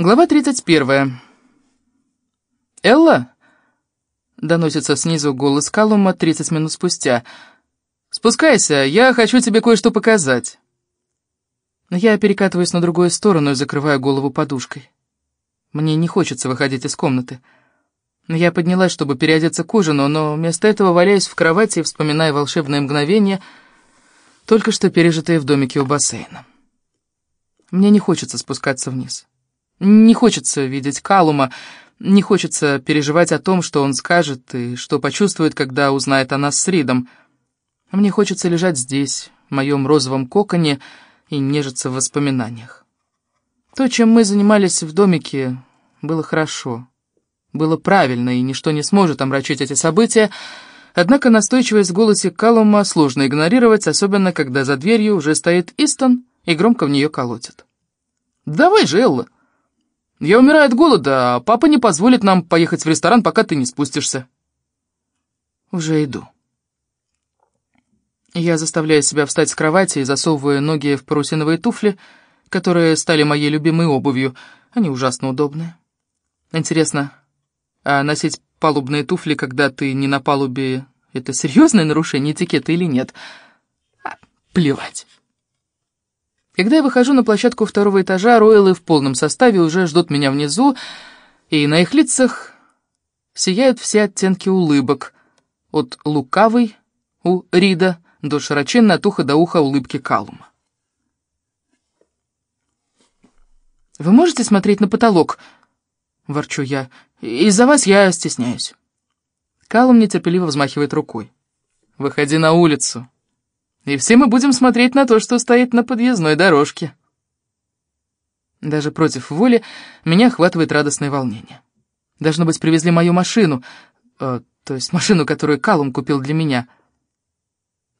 Глава 31. «Элла?» — доносится снизу голос Калума 30 минут спустя. «Спускайся, я хочу тебе кое-что показать». Я перекатываюсь на другую сторону и закрываю голову подушкой. Мне не хочется выходить из комнаты. Я поднялась, чтобы переодеться к ужину, но вместо этого валяюсь в кровати и вспоминаю волшебные мгновения, только что пережитые в домике у бассейна. Мне не хочется спускаться вниз. Не хочется видеть Калума, не хочется переживать о том, что он скажет и что почувствует, когда узнает о нас с Ридом. Мне хочется лежать здесь, в моем розовом коконе, и нежиться в воспоминаниях. То, чем мы занимались в домике, было хорошо. Было правильно, и ничто не сможет омрачить эти события, однако настойчивость в голосе Калума сложно игнорировать, особенно когда за дверью уже стоит Истон и громко в нее колотит. «Давай же, Элла!» Я умираю от голода, а папа не позволит нам поехать в ресторан, пока ты не спустишься. Уже иду. Я заставляю себя встать с кровати и засовываю ноги в парусиновые туфли, которые стали моей любимой обувью. Они ужасно удобные. Интересно, а носить палубные туфли, когда ты не на палубе, это серьезное нарушение этикета или нет? А, плевать. Когда я выхожу на площадку второго этажа, Ройлы в полном составе уже ждут меня внизу, и на их лицах сияют все оттенки улыбок, от лукавой у Рида до широченной от уха до уха улыбки Калума. «Вы можете смотреть на потолок?» — ворчу я. «Из-за вас я стесняюсь». Калум нетерпеливо взмахивает рукой. «Выходи на улицу», и все мы будем смотреть на то, что стоит на подъездной дорожке. Даже против воли меня охватывает радостное волнение. Должно быть, привезли мою машину, э, то есть машину, которую Калум купил для меня.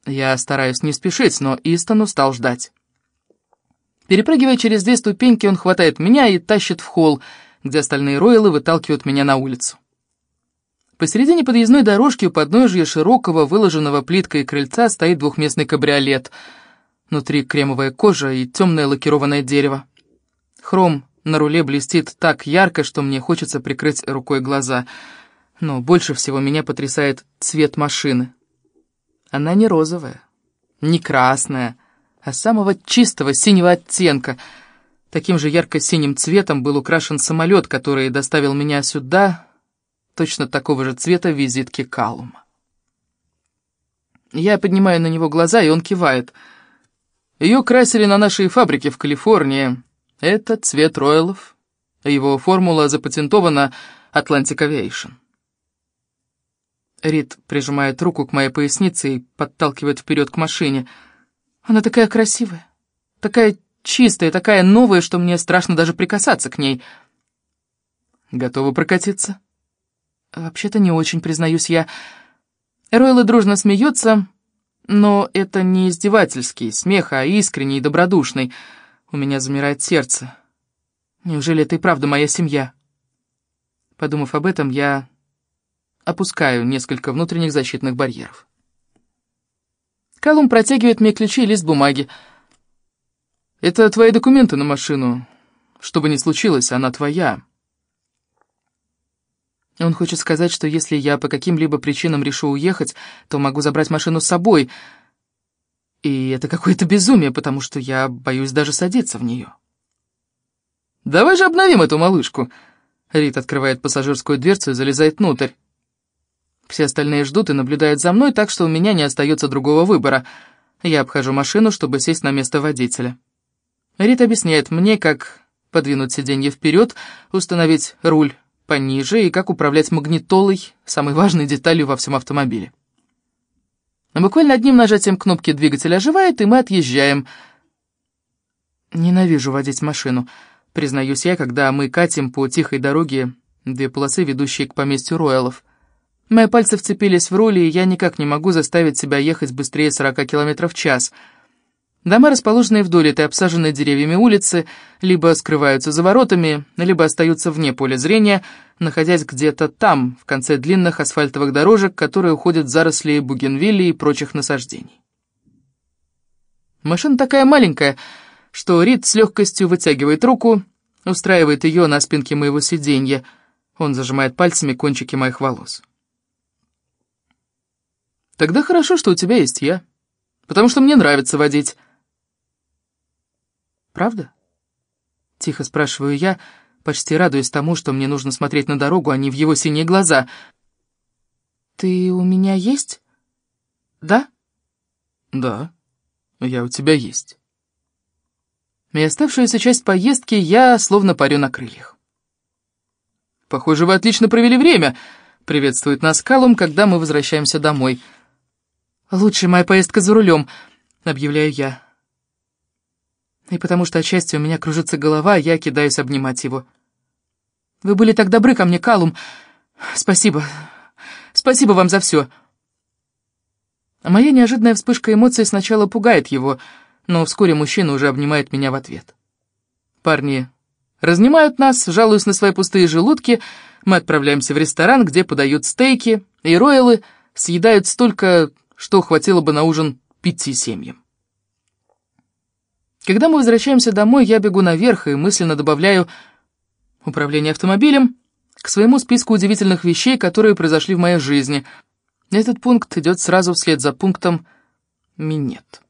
Я стараюсь не спешить, но Истон устал ждать. Перепрыгивая через две ступеньки, он хватает меня и тащит в холл, где остальные ройлы выталкивают меня на улицу. Посередине подъездной дорожки у подножья широкого, выложенного плиткой крыльца стоит двухместный кабриолет. Внутри кремовая кожа и темное лакированное дерево. Хром на руле блестит так ярко, что мне хочется прикрыть рукой глаза. Но больше всего меня потрясает цвет машины. Она не розовая, не красная, а самого чистого синего оттенка. Таким же ярко-синим цветом был украшен самолет, который доставил меня сюда, точно такого же цвета визитки Калума. Я поднимаю на него глаза, и он кивает. Ее красили на нашей фабрике в Калифорнии. Это цвет Ройлов. Его формула запатентована Atlantic Aviation. Рид прижимает руку к моей пояснице и подталкивает вперед к машине. Она такая красивая, такая чистая, такая новая, что мне страшно даже прикасаться к ней. Готова прокатиться? Вообще-то не очень, признаюсь я. Ройлы дружно смеются, но это не издевательский смех, а искренний и добродушный. У меня замирает сердце. Неужели это и правда моя семья? Подумав об этом, я опускаю несколько внутренних защитных барьеров. Калум протягивает мне ключи и лист бумаги. «Это твои документы на машину. Что бы ни случилось, она твоя». Он хочет сказать, что если я по каким-либо причинам решу уехать, то могу забрать машину с собой. И это какое-то безумие, потому что я боюсь даже садиться в нее. «Давай же обновим эту малышку!» Рит открывает пассажирскую дверцу и залезает внутрь. Все остальные ждут и наблюдают за мной, так что у меня не остается другого выбора. Я обхожу машину, чтобы сесть на место водителя. Рит объясняет мне, как подвинуть сиденье вперед, установить руль пониже и как управлять магнитолой, самой важной деталью во всем автомобиле. Но буквально одним нажатием кнопки двигатель оживает, и мы отъезжаем. Ненавижу водить машину, признаюсь я, когда мы катим по тихой дороге, две полосы, ведущие к поместью Роялов. Мои пальцы вцепились в руль, и я никак не могу заставить себя ехать быстрее 40 км в час — Дома, расположенные вдоль этой обсаженной деревьями улицы, либо скрываются за воротами, либо остаются вне поля зрения, находясь где-то там, в конце длинных асфальтовых дорожек, которые уходят в заросли бугенвилли и прочих насаждений. Машина такая маленькая, что Рид с легкостью вытягивает руку, устраивает ее на спинке моего сиденья. Он зажимает пальцами кончики моих волос. «Тогда хорошо, что у тебя есть я, потому что мне нравится водить». «Правда?» — тихо спрашиваю я, почти радуясь тому, что мне нужно смотреть на дорогу, а не в его синие глаза. «Ты у меня есть? Да?» «Да, я у тебя есть». И оставшуюся часть поездки я словно парю на крыльях. «Похоже, вы отлично провели время», — приветствует нас Калум, когда мы возвращаемся домой. «Лучшая моя поездка за рулем», — объявляю я. И потому что отчасти у меня кружится голова, я кидаюсь обнимать его. «Вы были так добры ко мне, Калум. Спасибо. Спасибо вам за все». Моя неожиданная вспышка эмоций сначала пугает его, но вскоре мужчина уже обнимает меня в ответ. Парни разнимают нас, жалуясь на свои пустые желудки, мы отправляемся в ресторан, где подают стейки, и роялы съедают столько, что хватило бы на ужин пяти семьям. Когда мы возвращаемся домой, я бегу наверх и мысленно добавляю управление автомобилем к своему списку удивительных вещей, которые произошли в моей жизни. Этот пункт идет сразу вслед за пунктом «минет».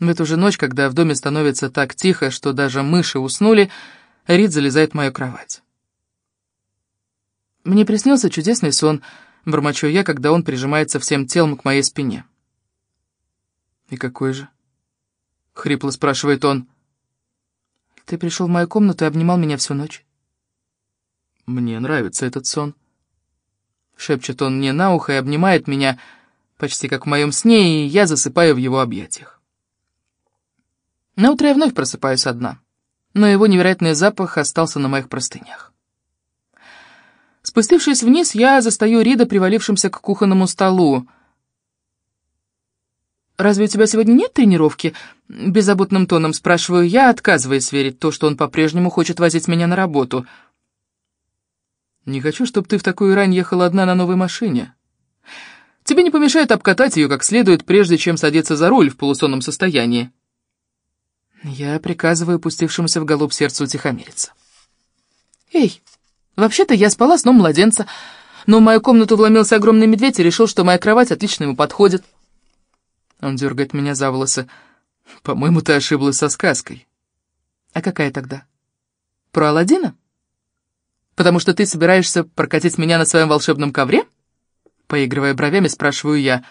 В эту же ночь, когда в доме становится так тихо, что даже мыши уснули, Рид залезает в мою кровать. Мне приснился чудесный сон, бормочу я, когда он прижимается всем телом к моей спине. «И какой же?» — хрипло спрашивает он. «Ты пришел в мою комнату и обнимал меня всю ночь». «Мне нравится этот сон». Шепчет он мне на ухо и обнимает меня, почти как в моем сне, и я засыпаю в его объятиях. На утро я вновь просыпаюсь одна, но его невероятный запах остался на моих простынях. Спустившись вниз, я застаю Рида, привалившимся к кухонному столу, «Разве у тебя сегодня нет тренировки?» Беззаботным тоном спрашиваю я, отказываясь верить то, что он по-прежнему хочет возить меня на работу. «Не хочу, чтобы ты в такую рань ехала одна на новой машине. Тебе не помешает обкатать ее как следует, прежде чем садиться за руль в полусонном состоянии». Я приказываю пустившемуся в голубь сердцу утихомириться. «Эй, вообще-то я спала сном младенца, но в мою комнату вломился огромный медведь и решил, что моя кровать отлично ему подходит». Он дергает меня за волосы. «По-моему, ты ошиблась со сказкой». «А какая тогда? Про Аладдина? Потому что ты собираешься прокатить меня на своем волшебном ковре?» Поигрывая бровями, спрашиваю я.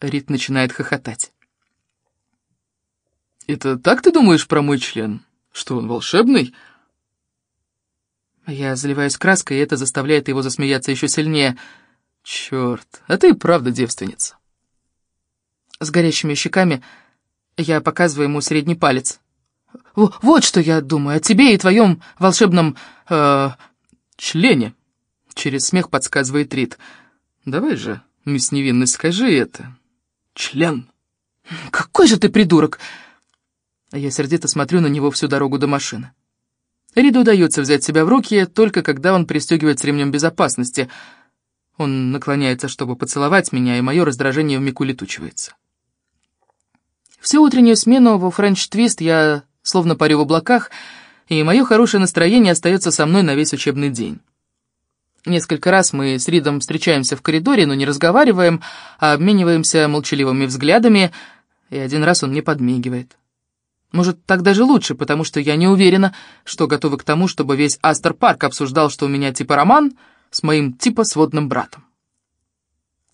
Рит начинает хохотать. «Это так ты думаешь про мой член? Что он волшебный?» Я заливаюсь краской, и это заставляет его засмеяться еще сильнее. «Черт, а ты и правда девственница» с горящими щеками, я показываю ему средний палец. «Вот что я думаю о тебе и твоем волшебном... Э, члене!» Через смех подсказывает Рид. «Давай же, мисс Невинность, скажи это. Член!» «Какой же ты придурок!» Я сердито смотрю на него всю дорогу до машины. Риду удается взять себя в руки, только когда он пристегивается ремнем безопасности. Он наклоняется, чтобы поцеловать меня, и мое раздражение вмиг улетучивается. Всю утреннюю смену во Френч Твист я словно парю в облаках, и мое хорошее настроение остается со мной на весь учебный день. Несколько раз мы с Ридом встречаемся в коридоре, но не разговариваем, а обмениваемся молчаливыми взглядами, и один раз он мне подмигивает. Может, так даже лучше, потому что я не уверена, что готова к тому, чтобы весь Астер Парк обсуждал, что у меня типа роман с моим типа сводным братом.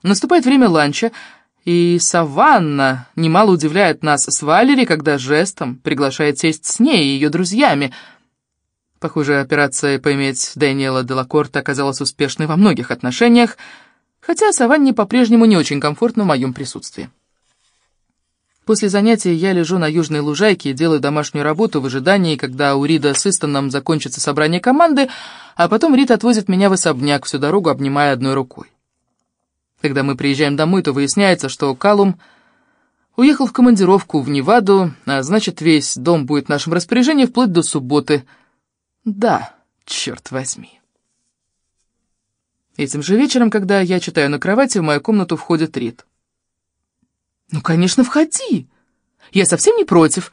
Наступает время ланча, и Саванна немало удивляет нас с Валери, когда жестом приглашает сесть с ней и ее друзьями. Похоже, операция поиметь Дэниела Делакорта оказалась успешной во многих отношениях, хотя Саванне по-прежнему не очень комфортно в моем присутствии. После занятия я лежу на южной лужайке и делаю домашнюю работу в ожидании, когда у Рида с Истоном закончится собрание команды, а потом Рид отвозит меня в особняк всю дорогу, обнимая одной рукой. Когда мы приезжаем домой, то выясняется, что Калум уехал в командировку в Неваду, а значит, весь дом будет в нашем распоряжении вплоть до субботы. Да, черт возьми. Этим же вечером, когда я читаю на кровати, в мою комнату входит Рид. «Ну, конечно, входи. Я совсем не против».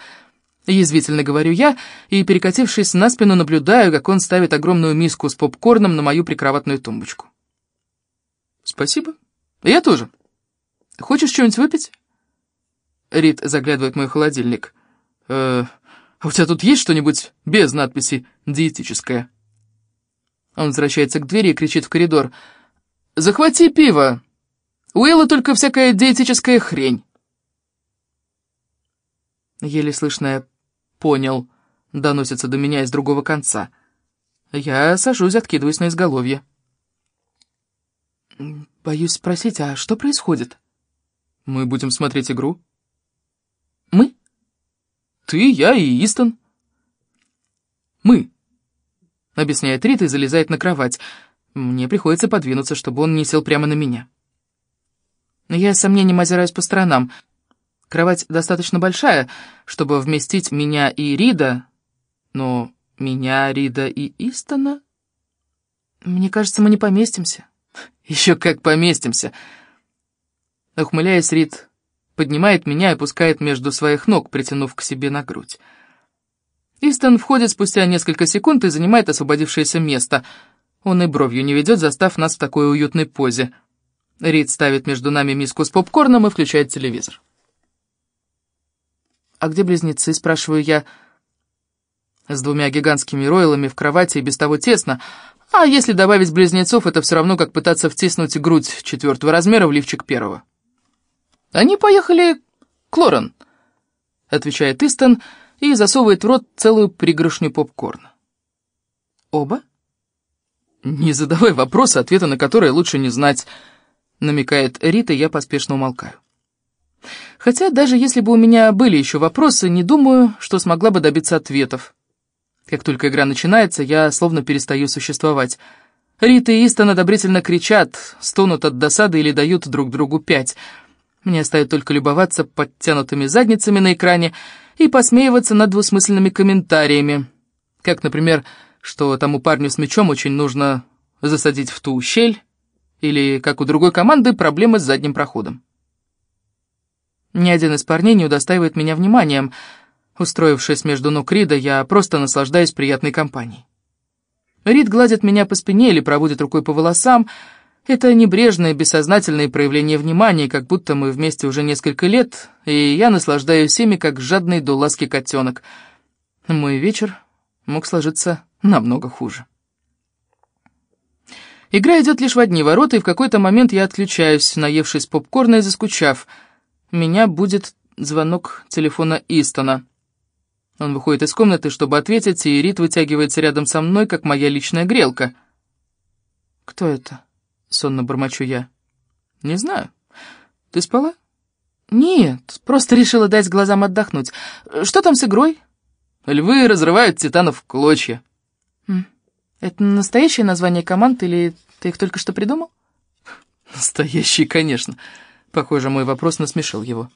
Язвительно говорю я, и, перекатившись на спину, наблюдаю, как он ставит огромную миску с попкорном на мою прикроватную тумбочку. «Спасибо. Я тоже. Хочешь что-нибудь выпить?» Рид заглядывает в мой холодильник. «Э, а у тебя тут есть что-нибудь без надписи «диетическое»?» Он возвращается к двери и кричит в коридор. «Захвати пиво! У Эллы только всякая диетическая хрень!» Еле слышное «понял» доносится до меня из другого конца. Я сажусь, откидываюсь на изголовье. Боюсь спросить, а что происходит? Мы будем смотреть игру. Мы? Ты, я и Истон. Мы. Объясняет Рита и залезает на кровать. Мне приходится подвинуться, чтобы он не сел прямо на меня. Я с сомнением озираюсь по сторонам. Кровать достаточно большая, чтобы вместить меня и Рида, но меня, Рида и Истона... Мне кажется, мы не поместимся. Еще как поместимся. Ухмыляясь, Рид поднимает меня и опускает между своих ног, притянув к себе на грудь. Истон входит спустя несколько секунд и занимает освободившееся место. Он и бровью не ведет, застав нас в такой уютной позе. Рид ставит между нами миску с попкорном и включает телевизор. «А где близнецы?» — спрашиваю я. С двумя гигантскими ройлами в кровати и без того тесно. А если добавить близнецов, это все равно, как пытаться втиснуть грудь четвертого размера в лифчик первого. «Они поехали к Лорен», — отвечает Истон и засовывает в рот целую пригоршню попкорна. «Оба?» «Не задавай вопросы, ответы на которые лучше не знать», — намекает Рита, я поспешно умолкаю. Хотя даже если бы у меня были еще вопросы, не думаю, что смогла бы добиться ответов. Как только игра начинается, я словно перестаю существовать. Рита и Истон одобрительно кричат, стонут от досады или дают друг другу пять. Мне остается только любоваться подтянутыми задницами на экране и посмеиваться над двусмысленными комментариями. Как, например, что тому парню с мячом очень нужно засадить в ту щель, или, как у другой команды, проблемы с задним проходом. Ни один из парней не удостаивает меня вниманием. Устроившись между ног Рида, я просто наслаждаюсь приятной компанией. Рид гладит меня по спине или проводит рукой по волосам. Это небрежное, бессознательное проявление внимания, как будто мы вместе уже несколько лет, и я наслаждаюсь ими, как жадный до ласки котенок. Мой вечер мог сложиться намного хуже. Игра идет лишь в одни ворота, и в какой-то момент я отключаюсь, наевшись попкорна и заскучав — меня будет звонок телефона Истона. Он выходит из комнаты, чтобы ответить, и Рит вытягивается рядом со мной, как моя личная грелка. «Кто это?» — сонно бормочу я. «Не знаю. Ты спала?» «Нет, просто решила дать глазам отдохнуть. Что там с игрой?» «Львы разрывают титанов в клочья». «Это настоящее название команд, или ты их только что придумал?» «Настоящие, конечно». Похоже, мой вопрос насмешил его.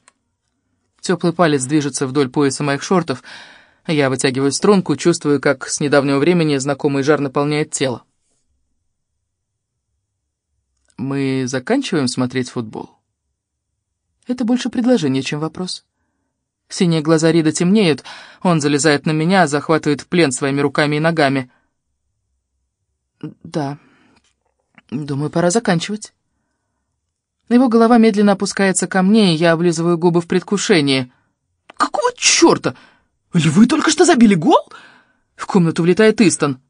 Теплый палец движется вдоль пояса моих шортов. Я вытягиваю струнку, чувствую, как с недавнего времени знакомый жар наполняет тело. Мы заканчиваем смотреть футбол? Это больше предложение, чем вопрос. Синие глаза Рида темнеют, он залезает на меня, захватывает в плен своими руками и ногами. Да, думаю, пора заканчивать. Его голова медленно опускается ко мне, и я облизываю губы в предвкушении. «Какого черта? Львы только что забили гол?» В комнату влетает Истон.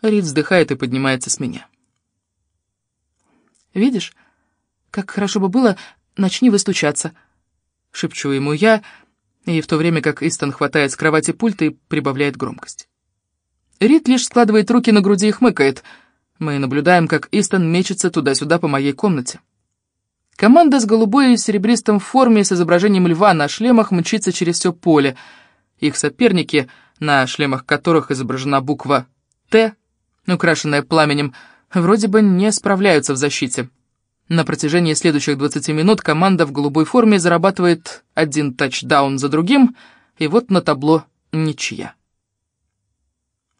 Рид вздыхает и поднимается с меня. «Видишь, как хорошо бы было, начни выстучаться», — шепчу ему я, и в то время как Истон хватает с кровати пульт и прибавляет громкость. Рид лишь складывает руки на груди и хмыкает. Мы наблюдаем, как Истон мечется туда-сюда по моей комнате. Команда с голубой и серебристым в форме с изображением льва на шлемах мчится через все поле. Их соперники, на шлемах которых изображена буква «Т», украшенная пламенем, вроде бы не справляются в защите. На протяжении следующих 20 минут команда в голубой форме зарабатывает один тачдаун за другим, и вот на табло ничья.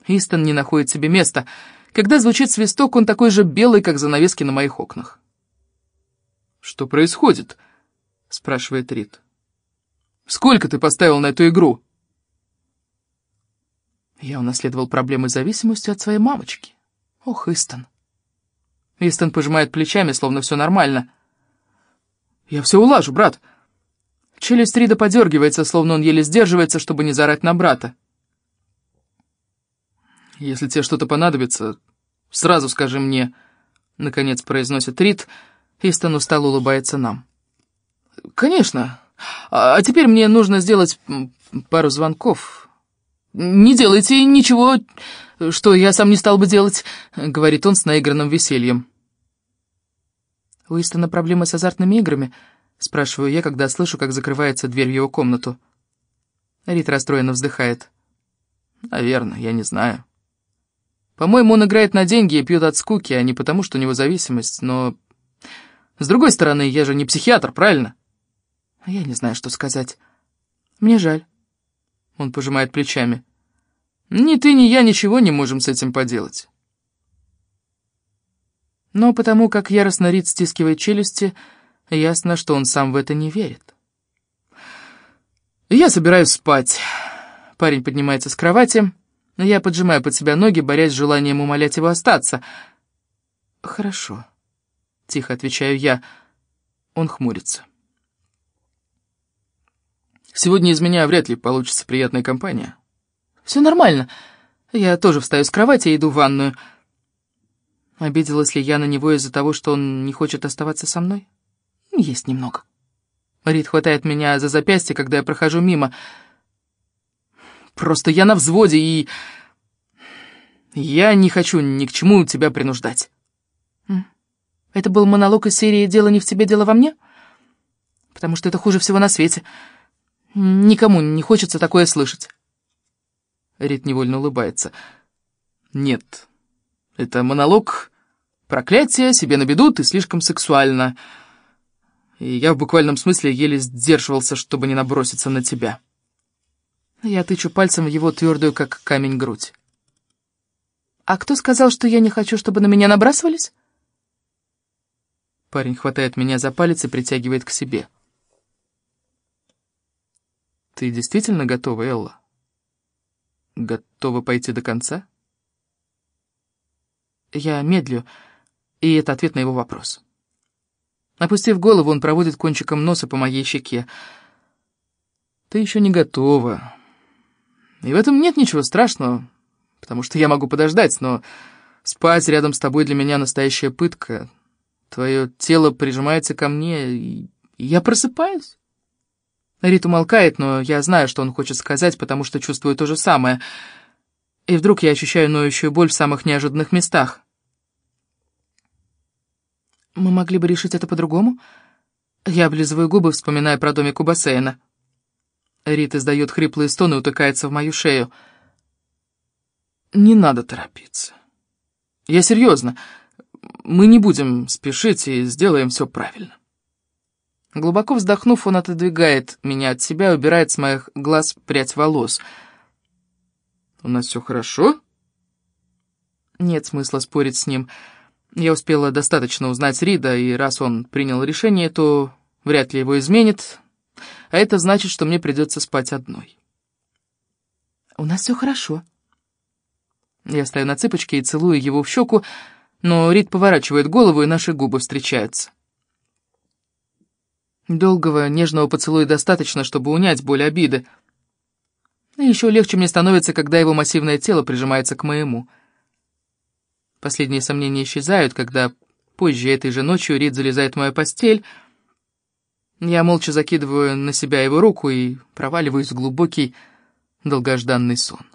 Истон не находит себе места. Когда звучит свисток, он такой же белый, как занавески на моих окнах. «Что происходит?» — спрашивает Рид. «Сколько ты поставил на эту игру?» Я унаследовал проблемы с зависимостью от своей мамочки. Ох, Истон. Истон пожимает плечами, словно все нормально. Я все улажу, брат. Челюсть Рида подергивается, словно он еле сдерживается, чтобы не зарать на брата. «Если тебе что-то понадобится, сразу скажи мне», — наконец произносит Рид. Истон устало улыбается нам. «Конечно. А, а теперь мне нужно сделать пару звонков. Не делайте ничего, что я сам не стал бы делать», — говорит он с наигранным весельем. «У Истона проблемы с азартными играми?» — спрашиваю я, когда слышу, как закрывается дверь в его комнату. Рит расстроенно вздыхает. «Наверное, я не знаю. По-моему, он играет на деньги и пьет от скуки, а не потому, что у него зависимость, но... С другой стороны, я же не психиатр, правильно?» Я не знаю, что сказать. Мне жаль. Он пожимает плечами. Ни ты, ни я ничего не можем с этим поделать. Но потому как яростно Рид стискивает челюсти, ясно, что он сам в это не верит. «Я собираюсь спать». Парень поднимается с кровати, я поджимаю под себя ноги, борясь с желанием умолять его остаться. «Хорошо», — тихо отвечаю я. Он хмурится. Сегодня из меня вряд ли получится приятная компания. Все нормально. Я тоже встаю с кровати и иду в ванную. Обиделась ли я на него из-за того, что он не хочет оставаться со мной? Есть немного. Рид хватает меня за запястье, когда я прохожу мимо. Просто я на взводе, и... Я не хочу ни к чему тебя принуждать. Это был монолог из серии «Дело не в тебе, дело во мне»? Потому что это хуже всего на свете. Никому не хочется такое слышать. Рит невольно улыбается. Нет, это монолог проклятие, себе на беду, ты слишком сексуальна. И я в буквальном смысле еле сдерживался, чтобы не наброситься на тебя. Я тычу пальцем в его твердую, как камень, грудь. «А кто сказал, что я не хочу, чтобы на меня набрасывались?» Парень хватает меня за палец и притягивает к себе. Ты действительно готова, Элла? Готова пойти до конца? Я медлю, и это ответ на его вопрос. Опустив голову, он проводит кончиком носа по моей щеке. Ты еще не готова. И в этом нет ничего страшного, потому что я могу подождать, но спать рядом с тобой для меня настоящая пытка. Твое тело прижимается ко мне, и я просыпаюсь. Рит умолкает, но я знаю, что он хочет сказать, потому что чувствую то же самое. И вдруг я ощущаю ноющую боль в самых неожиданных местах. Мы могли бы решить это по-другому? Я облизываю губы, вспоминая про домик у бассейна. Рит издает хриплые стоны и утыкается в мою шею. Не надо торопиться. Я серьезно. Мы не будем спешить и сделаем все правильно. Глубоко вздохнув, он отодвигает меня от себя убирает с моих глаз прядь волос. «У нас все хорошо?» Нет смысла спорить с ним. Я успела достаточно узнать Рида, и раз он принял решение, то вряд ли его изменит, а это значит, что мне придется спать одной. «У нас все хорошо». Я стою на цыпочке и целую его в щеку, но Рид поворачивает голову, и наши губы встречаются. Долгого, нежного поцелуя достаточно, чтобы унять боль обиды. И еще легче мне становится, когда его массивное тело прижимается к моему. Последние сомнения исчезают, когда позже этой же ночью Рид залезает в мою постель. Я молча закидываю на себя его руку и проваливаюсь в глубокий, долгожданный сон.